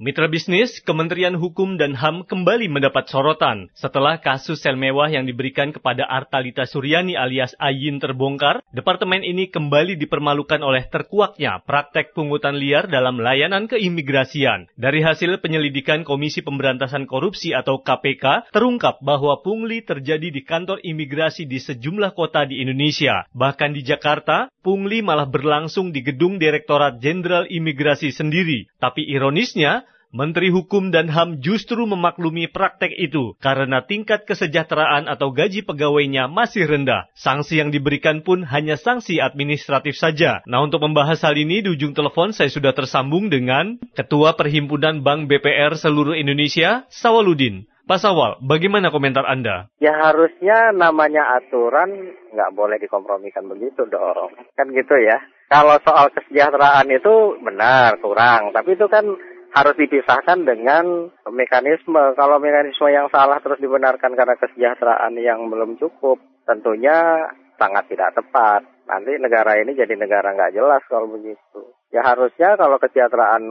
Mitra bisnis, Kementerian Hukum dan HAM kembali mendapat sorotan setelah kasus sel mewah yang diberikan kepada Artalita Suryani alias Ayin terbongkar. Departemen ini kembali dipermalukan oleh terkuaknya praktek pungutan liar dalam layanan keimigrasian. Dari hasil penyelidikan Komisi Pemberantasan Korupsi atau KPK, terungkap bahwa pungli terjadi di kantor imigrasi di sejumlah kota di Indonesia. Bahkan di Jakarta, pungli malah berlangsung di gedung Direktorat Jenderal Imigrasi sendiri. Tapi ironisnya, Menteri Hukum dan HAM justru memaklumi praktek itu karena tingkat kesejahteraan atau gaji pegawainya masih rendah. Sanksi yang diberikan pun hanya sanksi administratif saja. Nah untuk membahas hal ini di ujung telepon saya sudah tersambung dengan Ketua Perhimpunan Bank BPR seluruh Indonesia, Sawaludin. Pak Sawal, bagaimana komentar Anda? Ya harusnya namanya aturan nggak boleh dikompromikan begitu dong. Kan gitu ya. Kalau soal kesejahteraan itu benar, kurang. Tapi itu kan harus dipisahkan dengan mekanisme. Kalau mekanisme yang salah terus dibenarkan karena kesejahteraan yang belum cukup, tentunya sangat tidak tepat. Nanti negara ini jadi negara nggak jelas kalau begitu ya harusnya kalau kesejahteraan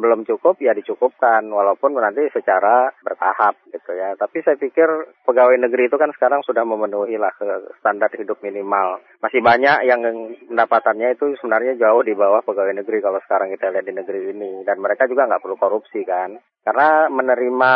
belum cukup ya dicukupkan walaupun nanti secara bertahap gitu ya. Tapi saya pikir pegawai negeri itu kan sekarang sudah memenuhi lah ke standar hidup minimal. Masih banyak yang pendapatannya itu sebenarnya jauh di bawah pegawai negeri kalau sekarang kita lihat di negeri ini. Dan mereka juga nggak perlu korupsi kan. Karena menerima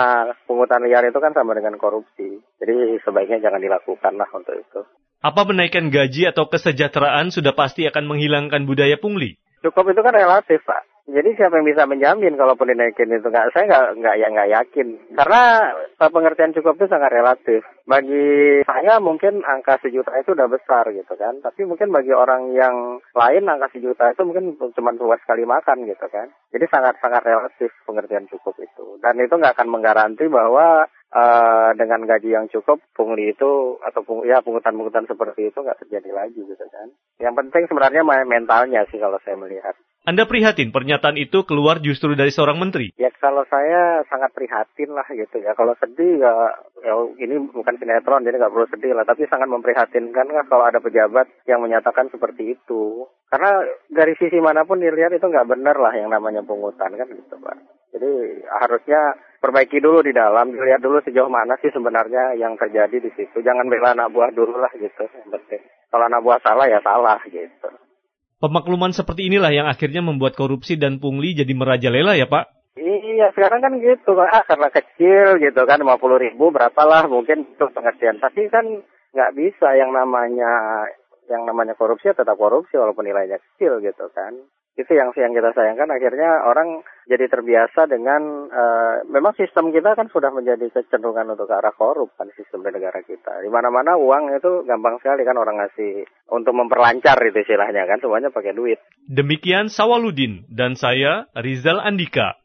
pungutan liar itu kan sama dengan korupsi. Jadi sebaiknya jangan dilakukan lah untuk itu. Apa menaikkan gaji atau kesejahteraan sudah pasti akan menghilangkan budaya pungli? Cukup itu kan relatif, Pak. Jadi siapa yang bisa menjamin kalaupun dinaikin itu nggak saya nggak nggak ya nggak yakin karena pengertian cukup itu sangat relatif. Bagi saya mungkin angka sejuta itu udah besar gitu kan, tapi mungkin bagi orang yang lain angka sejuta itu mungkin cuma buat sekali makan gitu kan. Jadi sangat sangat relatif pengertian cukup itu dan itu nggak akan menggaranti bahwa uh, dengan gaji yang cukup pungli itu atau pung, ya pungutan-pungutan seperti itu nggak terjadi lagi gitu kan. Yang penting sebenarnya mentalnya sih kalau saya melihat. Anda prihatin pernyataan itu keluar justru dari seorang menteri? Ya kalau saya sangat prihatin lah gitu ya. Kalau sedih ya, ya ini bukan sinetron jadi nggak perlu sedih lah. Tapi sangat memprihatinkan kan kalau ada pejabat yang menyatakan seperti itu. Karena dari sisi mana pun dilihat itu nggak benar lah yang namanya pungutan kan gitu Pak. Jadi harusnya perbaiki dulu di dalam, dilihat dulu sejauh mana sih sebenarnya yang terjadi di situ. Jangan bela anak buah dulu lah gitu. Kalau anak buah salah ya salah gitu. Pemakluman seperti inilah yang akhirnya membuat korupsi dan pungli jadi merajalela ya Pak? Iya, sekarang kan gitu. Ah, karena kecil gitu kan, 50 ribu berapalah mungkin itu pengertian. Tapi kan nggak bisa yang namanya yang namanya korupsi ya tetap korupsi walaupun nilainya kecil gitu kan. Itu yang yang kita sayangkan. Akhirnya orang jadi terbiasa dengan uh, memang sistem kita kan sudah menjadi kecenderungan untuk ke arah korup kan sistem di negara kita. Di mana mana uang itu gampang sekali kan orang ngasih untuk memperlancar itu istilahnya kan. Semuanya pakai duit. Demikian Sawaludin dan saya Rizal Andika